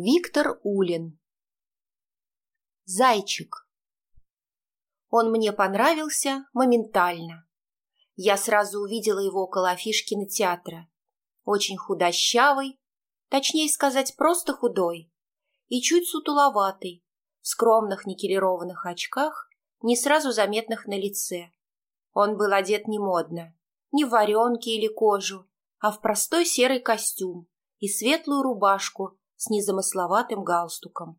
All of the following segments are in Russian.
Виктор Улин Зайчик Он мне понравился моментально. Я сразу увидела его около афиш кинотеатра. Очень худощавый, точнее сказать, просто худой, и чуть сутуловатый, в скромных никелированных очках, не сразу заметных на лице. Он был одет не модно, не в варенки или кожу, а в простой серый костюм и светлую рубашку с незамысловатым галстуком.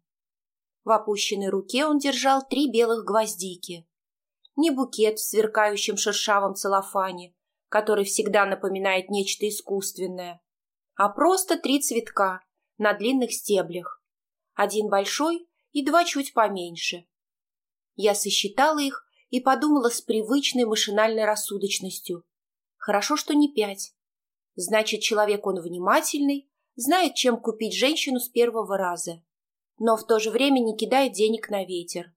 В опущенной руке он держал три белых гвоздики, не букет в сверкающем шершавом целлофане, который всегда напоминает нечто искусственное, а просто три цветка на длинных стеблях, один большой и два чуть поменьше. Я сосчитала их и подумала с привычной машинальной рассудочностью. Хорошо, что не пять. Значит, человек он внимательный, знает, чем купить женщину с первого раза, но в то же время не кидает денег на ветер.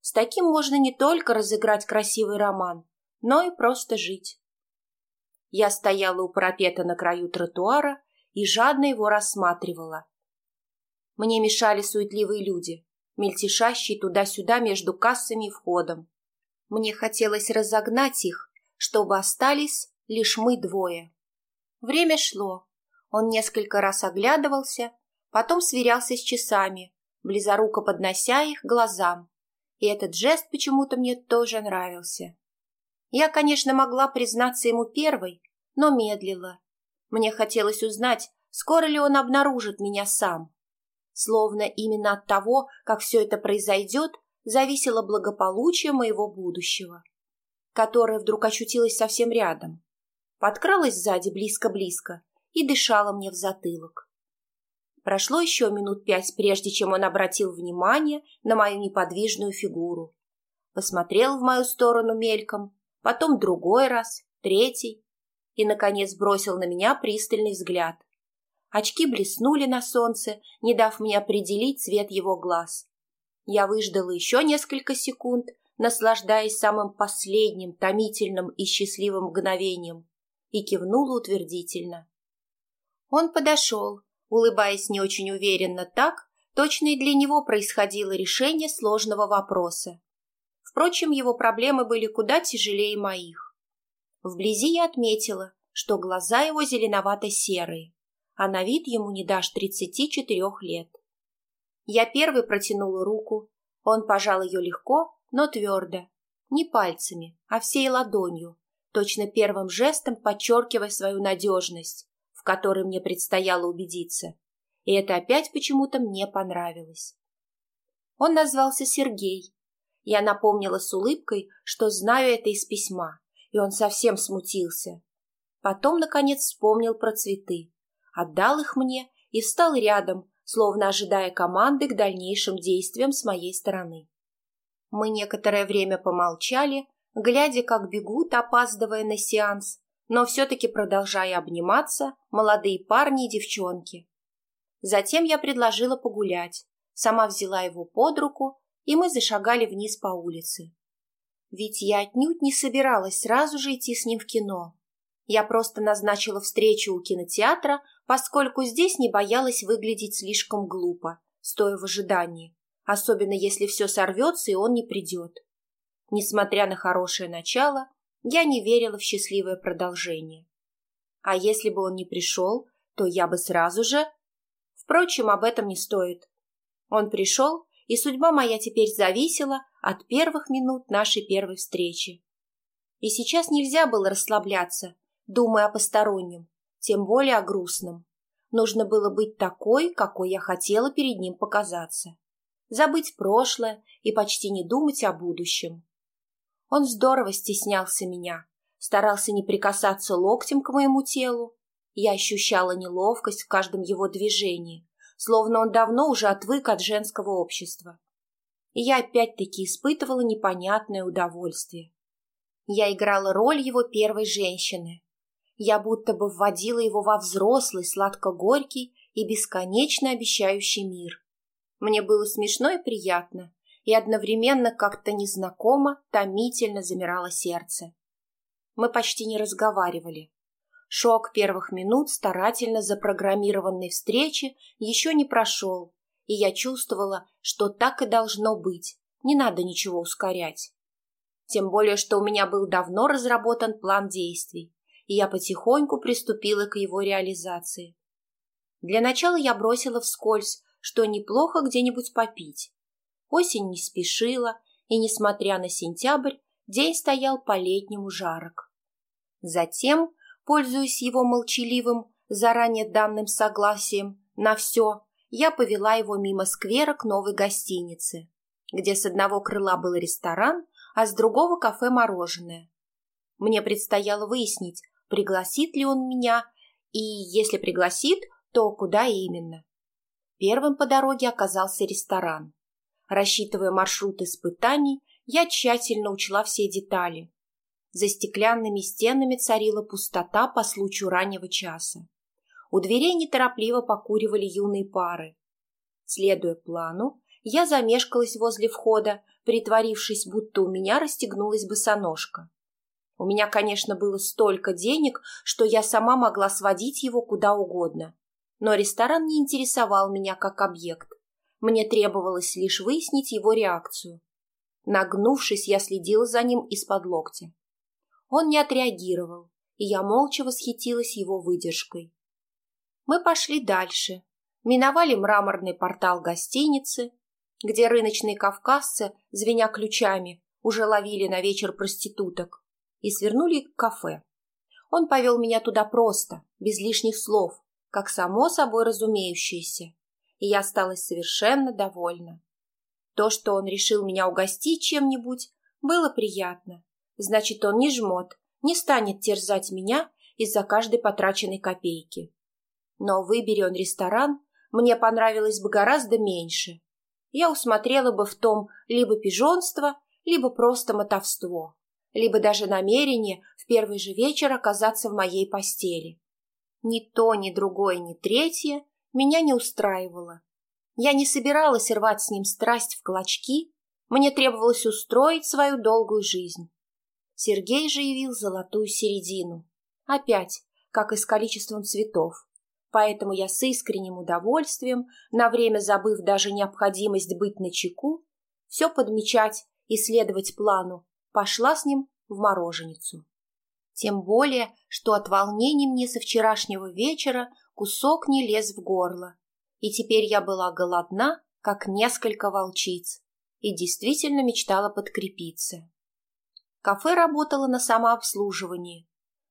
С таким можно не только разыграть красивый роман, но и просто жить. Я стояла у парапета на краю тротуара и жадно его рассматривала. Мне мешали суетливые люди, мельтешащие туда-сюда между кассами и входом. Мне хотелось разогнать их, чтобы остались лишь мы двое. Время шло. Он несколько раз оглядывался, потом сверялся с часами, близоруко поднося их глазам и этот жест почему-то мне тоже нравился. Я, конечно, могла признаться ему первой, но медлила. Мне хотелось узнать, скоро ли он обнаружит меня сам. Словно именно от того, как все это произойдет, зависело благополучие моего будущего, которое вдруг очутилось совсем рядом. Подкралась сзади близко-близко и дышала мне в затылок. Прошло еще минут пять, прежде чем он обратил внимание на мою неподвижную фигуру. Посмотрел в мою сторону мельком, потом другой раз, третий, и, наконец, бросил на меня пристальный взгляд. Очки блеснули на солнце, не дав мне определить цвет его глаз. Я выждала еще несколько секунд, наслаждаясь самым последним, томительным и счастливым мгновением, и кивнула утвердительно. Он подошел, улыбаясь не очень уверенно так, точно и для него происходило решение сложного вопроса. Впрочем, его проблемы были куда тяжелее моих. Вблизи я отметила, что глаза его зеленовато-серые, а на вид ему не дашь тридцати четырех лет. Я первой протянула руку, он пожал ее легко, но твердо, не пальцами, а всей ладонью, точно первым жестом подчеркивая свою надежность, которой мне предстояло убедиться, и это опять почему-то мне понравилось. Он назвался Сергей. Я напомнила с улыбкой, что знаю это из письма, и он совсем смутился. Потом, наконец, вспомнил про цветы, отдал их мне и встал рядом, словно ожидая команды к дальнейшим действиям с моей стороны. Мы некоторое время помолчали, глядя, как бегут, опаздывая на сеанс, но все-таки продолжая обниматься молодые парни и девчонки. Затем я предложила погулять, сама взяла его под руку, и мы зашагали вниз по улице. Ведь я отнюдь не собиралась сразу же идти с ним в кино. Я просто назначила встречу у кинотеатра, поскольку здесь не боялась выглядеть слишком глупо, стоя в ожидании, особенно если все сорвется и он не придет. Несмотря на хорошее начало, я не верила в счастливое продолжение. А если бы он не пришел, то я бы сразу же... Впрочем, об этом не стоит. Он пришел, и судьба моя теперь зависела от первых минут нашей первой встречи. И сейчас нельзя было расслабляться, думая о постороннем, тем более о грустном. Нужно было быть такой, какой я хотела перед ним показаться. Забыть прошлое и почти не думать о будущем. Он здорово стеснялся меня, старался не прикасаться локтем к моему телу. Я ощущала неловкость в каждом его движении, словно он давно уже отвык от женского общества. И я опять-таки испытывала непонятное удовольствие. Я играла роль его первой женщины. Я будто бы вводила его во взрослый, сладко-горький и бесконечно обещающий мир. Мне было смешно и приятно, и одновременно как-то незнакомо, томительно замирало сердце. Мы почти не разговаривали. Шок первых минут старательно запрограммированной встречи еще не прошел, и я чувствовала, что так и должно быть, не надо ничего ускорять. Тем более, что у меня был давно разработан план действий, и я потихоньку приступила к его реализации. Для начала я бросила вскользь, что неплохо где-нибудь попить. Осень не спешила, и, несмотря на сентябрь, день стоял по-летнему жарок. Затем, пользуясь его молчаливым, заранее данным согласием на все, я повела его мимо сквера к новой гостинице, где с одного крыла был ресторан, а с другого кафе мороженое. Мне предстояло выяснить, пригласит ли он меня, и если пригласит, то куда именно. Первым по дороге оказался ресторан. Рассчитывая маршрут испытаний, я тщательно учла все детали. За стеклянными стенами царила пустота по случаю раннего часа. У дверей неторопливо покуривали юные пары. Следуя плану, я замешкалась возле входа, притворившись, будто у меня расстегнулась босоножка. У меня, конечно, было столько денег, что я сама могла сводить его куда угодно. Но ресторан не интересовал меня как объект. Мне требовалось лишь выяснить его реакцию. Нагнувшись, я следила за ним из-под локтя. Он не отреагировал, и я молча восхитилась его выдержкой. Мы пошли дальше, миновали мраморный портал гостиницы, где рыночные кавказцы, звеня ключами, уже ловили на вечер проституток, и свернули к кафе. Он повел меня туда просто, без лишних слов, как само собой разумеющееся, и я осталась совершенно довольна. То, что он решил меня угостить чем-нибудь, было приятно. Значит, он не жмот, не станет терзать меня из-за каждой потраченной копейки. Но выбери он ресторан, мне понравилось бы гораздо меньше. Я усмотрела бы в том либо пижонство, либо просто мотовство, либо даже намерение в первый же вечер оказаться в моей постели. Ни то, ни другое, ни третье меня не устраивало. Я не собиралась рвать с ним страсть в клочки, мне требовалось устроить свою долгую жизнь. Сергей же явил золотую середину. Опять, как и с количеством цветов. Поэтому я с искренним удовольствием, на время забыв даже необходимость быть начеку, все подмечать и следовать плану, пошла с ним в мороженицу. Тем более, что от волнений мне со вчерашнего вечера кусок не лез в горло. И теперь я была голодна, как несколько волчиц, и действительно мечтала подкрепиться. Кафе работало на самообслуживании,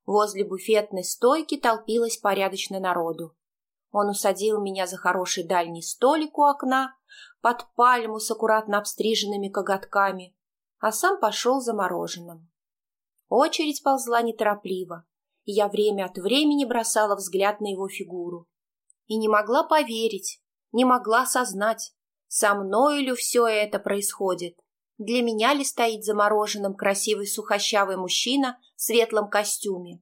Возле буфетной стойки толпилось порядочно народу. Он усадил меня за хороший дальний столик у окна, под пальму с аккуратно обстриженными коготками, а сам пошел за мороженым. Очередь ползла неторопливо, я время от времени бросала взгляд на его фигуру. И не могла поверить, не могла осознать, со мною ли все это происходит. Для меня ли стоит замороженным красивый сухощавый мужчина в светлом костюме?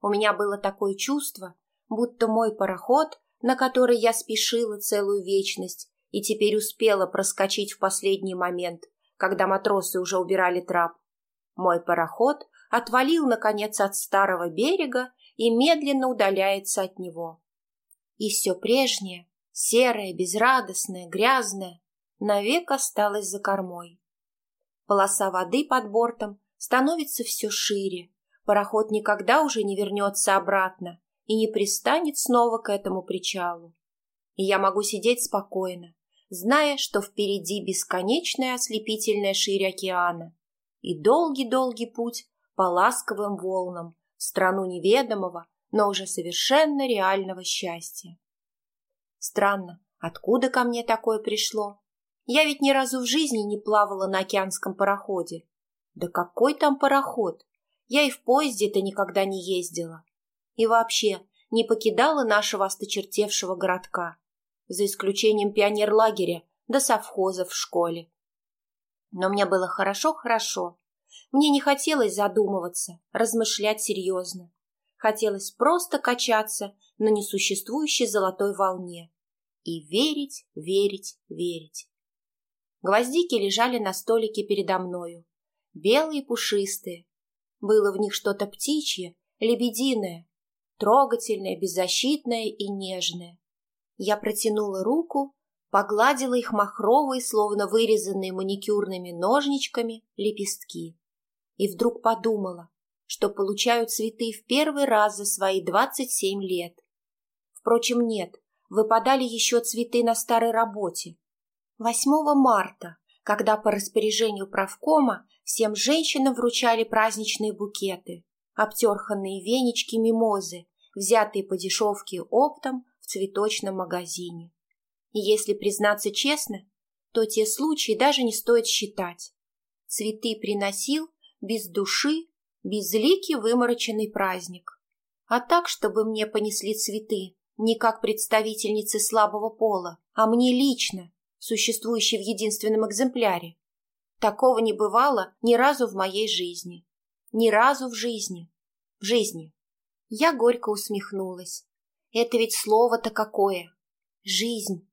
У меня было такое чувство, будто мой пароход, на который я спешила целую вечность и теперь успела проскочить в последний момент, когда матросы уже убирали трап. Мой пароход отвалил, наконец, от старого берега и медленно удаляется от него. И все прежнее, серое, безрадостное, грязное, навек осталось за кормой. Полоса воды под бортом становится все шире. Пароход никогда уже не вернется обратно и не пристанет снова к этому причалу. И я могу сидеть спокойно, зная, что впереди бесконечная ослепительная ширь океана и долгий-долгий путь по ласковым волнам в страну неведомого, но уже совершенно реального счастья. Странно, откуда ко мне такое пришло? Я ведь ни разу в жизни не плавала на океанском пароходе. Да какой там пароход? Я и в поезде-то никогда не ездила. И вообще не покидала нашего осточертевшего городка, за исключением пионерлагеря да совхозов в школе. Но мне было хорошо-хорошо. Мне не хотелось задумываться, размышлять серьезно. Хотелось просто качаться на несуществующей золотой волне и верить, верить, верить. Гвоздики лежали на столике передо мною, белые пушистые. Было в них что-то птичье, лебединое, трогательное, беззащитное и нежное. Я протянула руку, погладила их махровые, словно вырезанные маникюрными ножничками, лепестки. И вдруг подумала, что получаю цветы в первый раз за свои двадцать семь лет. Впрочем, нет, выпадали еще цветы на старой работе. 8 марта, когда по распоряжению правкома всем женщинам вручали праздничные букеты, обтерханные венички мимозы, взятые по дешевке оптом в цветочном магазине. И если признаться честно, то те случаи даже не стоит считать. Цветы приносил без души, безликий вымороченный праздник. А так, чтобы мне понесли цветы, не как представительницы слабого пола, а мне лично, существующей в единственном экземпляре. Такого не бывало ни разу в моей жизни. Ни разу в жизни. В жизни. Я горько усмехнулась. Это ведь слово-то какое. Жизнь.